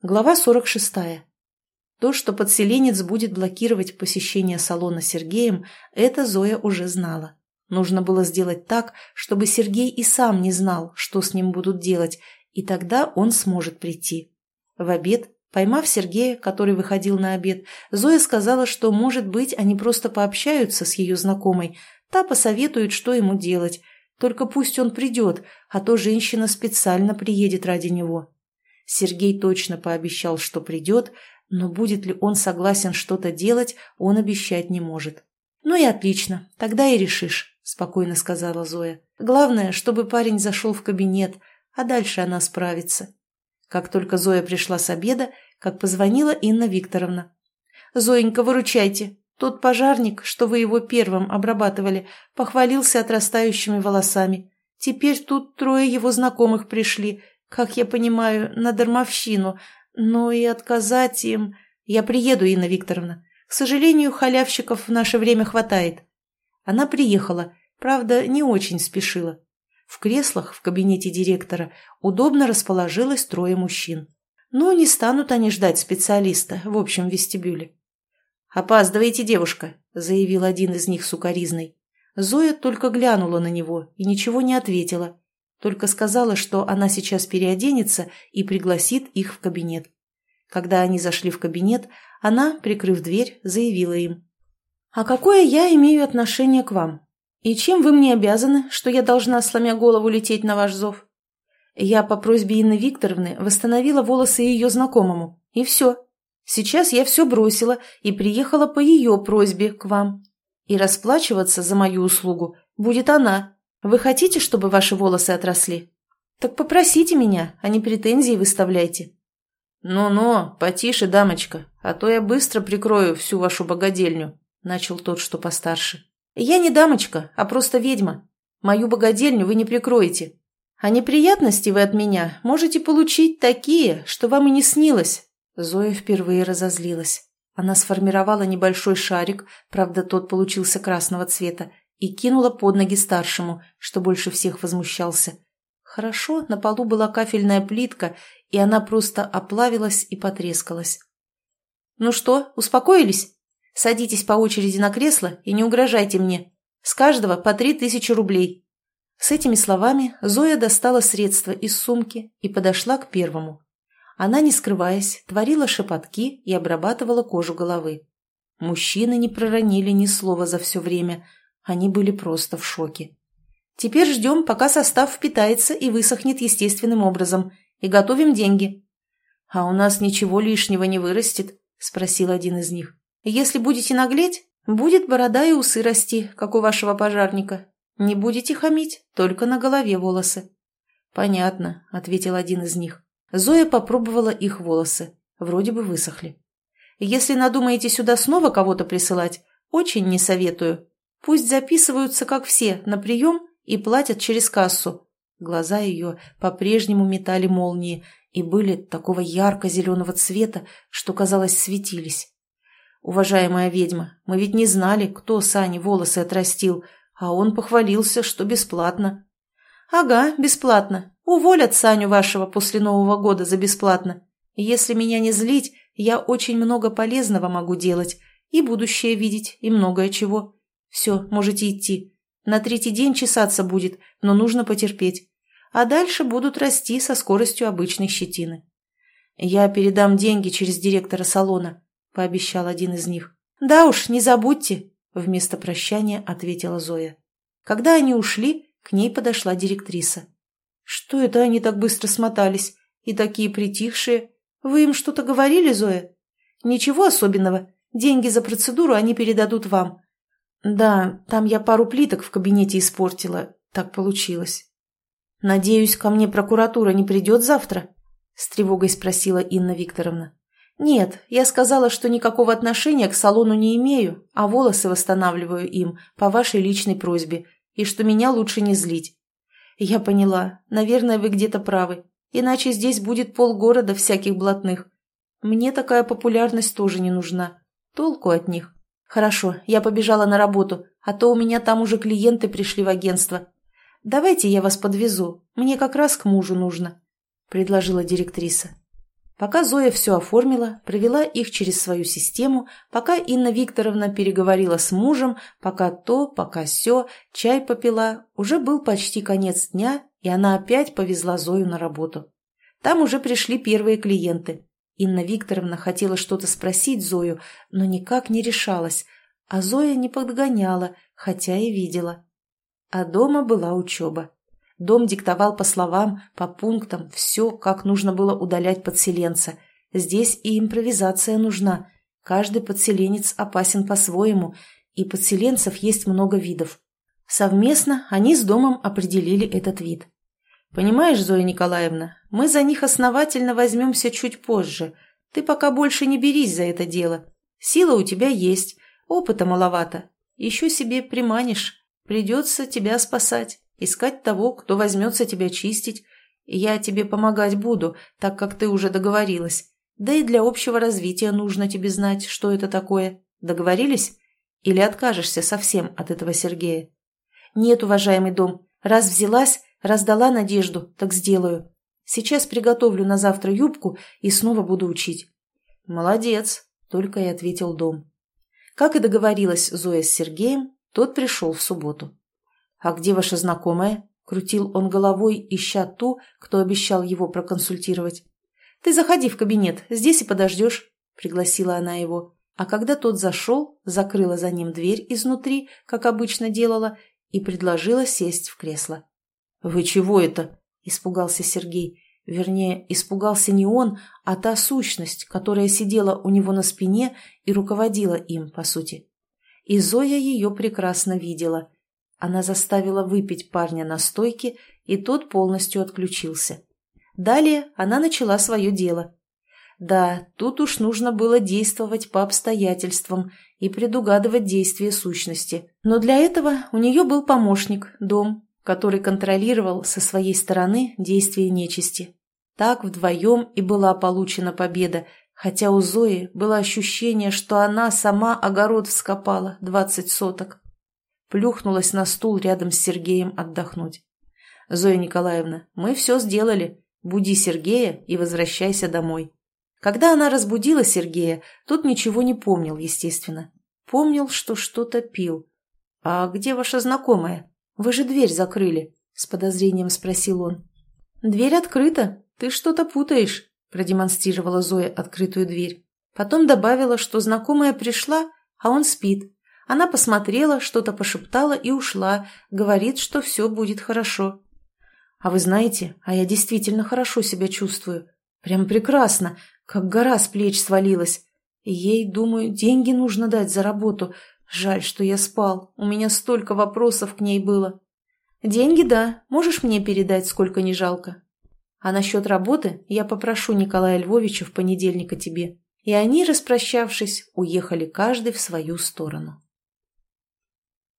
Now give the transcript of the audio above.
Глава 46. То, что подселенец будет блокировать посещение салона Сергеем, это Зоя уже знала. Нужно было сделать так, чтобы Сергей и сам не знал, что с ним будут делать, и тогда он сможет прийти. В обед, поймав Сергея, который выходил на обед, Зоя сказала, что, может быть, они просто пообщаются с ее знакомой, та посоветует, что ему делать, только пусть он придет, а то женщина специально приедет ради него. Сергей точно пообещал, что придет, но будет ли он согласен что-то делать, он обещать не может. «Ну и отлично, тогда и решишь», – спокойно сказала Зоя. «Главное, чтобы парень зашел в кабинет, а дальше она справится». Как только Зоя пришла с обеда, как позвонила Инна Викторовна. «Зоенька, выручайте. Тот пожарник, что вы его первым обрабатывали, похвалился отрастающими волосами. Теперь тут трое его знакомых пришли, как я понимаю, на дармовщину, но и отказать им... Я приеду, Инна Викторовна. К сожалению, халявщиков в наше время хватает. Она приехала, правда, не очень спешила. В креслах в кабинете директора удобно расположилось трое мужчин. Но не станут они ждать специалиста в общем вестибюле. «Опаздываете, девушка», — заявил один из них сукоризной. Зоя только глянула на него и ничего не ответила, только сказала, что она сейчас переоденется и пригласит их в кабинет. Когда они зашли в кабинет, она, прикрыв дверь, заявила им. «А какое я имею отношение к вам? И чем вы мне обязаны, что я должна, сломя голову, лететь на ваш зов?» Я по просьбе Инны Викторовны восстановила волосы ее знакомому, и все. Сейчас я все бросила и приехала по ее просьбе к вам. И расплачиваться за мою услугу будет она, вы хотите, чтобы ваши волосы отросли? Так попросите меня, а не претензии выставляйте. «Ну-ну, потише, дамочка, а то я быстро прикрою всю вашу богадельню», — начал тот, что постарше. «Я не дамочка, а просто ведьма. Мою богадельню вы не прикроете. А неприятности вы от меня можете получить такие, что вам и не снилось». Зоя впервые разозлилась. Она сформировала небольшой шарик, правда, тот получился красного цвета, и кинула под ноги старшему, что больше всех возмущался. Хорошо, на полу была кафельная плитка, и она просто оплавилась и потрескалась. «Ну что, успокоились? Садитесь по очереди на кресло и не угрожайте мне. С каждого по три тысячи рублей». С этими словами Зоя достала средства из сумки и подошла к первому. Она, не скрываясь, творила шепотки и обрабатывала кожу головы. Мужчины не проронили ни слова за все время – они были просто в шоке. Теперь ждем, пока состав впитается и высохнет естественным образом, и готовим деньги. А у нас ничего лишнего не вырастет, спросил один из них. Если будете наглеть, будет борода и усы расти, как у вашего пожарника. Не будете хамить, только на голове волосы. Понятно, ответил один из них. Зоя попробовала их волосы. Вроде бы высохли. Если надумаете сюда снова кого-то присылать, очень не советую. Пусть записываются, как все, на прием и платят через кассу. Глаза ее по-прежнему метали молнии и были такого ярко-зеленого цвета, что, казалось, светились. «Уважаемая ведьма, мы ведь не знали, кто Сане волосы отрастил, а он похвалился, что бесплатно». «Ага, бесплатно. Уволят Саню вашего после Нового года за бесплатно. Если меня не злить, я очень много полезного могу делать, и будущее видеть, и многое чего. Все, можете идти. На третий день чесаться будет, но нужно потерпеть. А дальше будут расти со скоростью обычной щетины. Я передам деньги через директора салона, пообещал один из них. Да уж, не забудьте, вместо прощания ответила Зоя. Когда они ушли, к ней подошла директриса. Что это они так быстро смотались и такие притихшие? Вы им что-то говорили, Зоя? Ничего особенного. Деньги за процедуру они передадут вам. «Да, там я пару плиток в кабинете испортила. Так получилось». «Надеюсь, ко мне прокуратура не придет завтра?» — с тревогой спросила Инна Викторовна. «Нет, я сказала, что никакого отношения к салону не имею, а волосы восстанавливаю им по вашей личной просьбе, и что меня лучше не злить». «Я поняла. Наверное, вы где-то правы. Иначе здесь будет полгорода всяких блатных. Мне такая популярность тоже не нужна. Толку от них». «Хорошо, я побежала на работу, а то у меня там уже клиенты пришли в агентство. Давайте я вас подвезу, мне как раз к мужу нужно», — предложила директриса. Пока Зоя все оформила, провела их через свою систему, пока Инна Викторовна переговорила с мужем, пока то, пока сё, чай попила, уже был почти конец дня, и она опять повезла Зою на работу. Там уже пришли первые клиенты. Инна Викторовна хотела что-то спросить Зою, но никак не решалась, а Зоя не подгоняла, хотя и видела. А дома была учеба. Дом диктовал по словам, по пунктам, все, как нужно было удалять подселенца. Здесь и импровизация нужна. Каждый подселенец опасен по-своему, и подселенцев есть много видов. Совместно они с домом определили этот вид. «Понимаешь, Зоя Николаевна, мы за них основательно возьмемся чуть позже. Ты пока больше не берись за это дело. Сила у тебя есть, опыта маловато. Еще себе приманишь. Придется тебя спасать» искать того, кто возьмется тебя чистить. Я тебе помогать буду, так как ты уже договорилась. Да и для общего развития нужно тебе знать, что это такое. Договорились? Или откажешься совсем от этого Сергея? Нет, уважаемый дом, раз взялась, раздала надежду, так сделаю. Сейчас приготовлю на завтра юбку и снова буду учить. Молодец, только и ответил дом. Как и договорилась Зоя с Сергеем, тот пришел в субботу. «А где ваша знакомая?» — крутил он головой, ища ту, кто обещал его проконсультировать. «Ты заходи в кабинет, здесь и подождешь», — пригласила она его. А когда тот зашел, закрыла за ним дверь изнутри, как обычно делала, и предложила сесть в кресло. «Вы чего это?» — испугался Сергей. Вернее, испугался не он, а та сущность, которая сидела у него на спине и руководила им, по сути. И Зоя ее прекрасно видела — она заставила выпить парня на стойке, и тот полностью отключился. Далее она начала свое дело. Да, тут уж нужно было действовать по обстоятельствам и предугадывать действия сущности. Но для этого у нее был помощник, дом, который контролировал со своей стороны действия нечисти. Так вдвоем и была получена победа, хотя у Зои было ощущение, что она сама огород вскопала двадцать соток плюхнулась на стул рядом с Сергеем отдохнуть. «Зоя Николаевна, мы все сделали. Буди Сергея и возвращайся домой». Когда она разбудила Сергея, тот ничего не помнил, естественно. Помнил, что что-то пил. «А где ваша знакомая? Вы же дверь закрыли», — с подозрением спросил он. «Дверь открыта. Ты что-то путаешь», — продемонстрировала Зоя открытую дверь. Потом добавила, что знакомая пришла, а он спит. Она посмотрела, что-то пошептала и ушла, говорит, что все будет хорошо. А вы знаете, а я действительно хорошо себя чувствую. Прям прекрасно, как гора с плеч свалилась. Ей, думаю, деньги нужно дать за работу. Жаль, что я спал, у меня столько вопросов к ней было. Деньги, да, можешь мне передать, сколько не жалко. А насчет работы я попрошу Николая Львовича в понедельник о тебе. И они, распрощавшись, уехали каждый в свою сторону.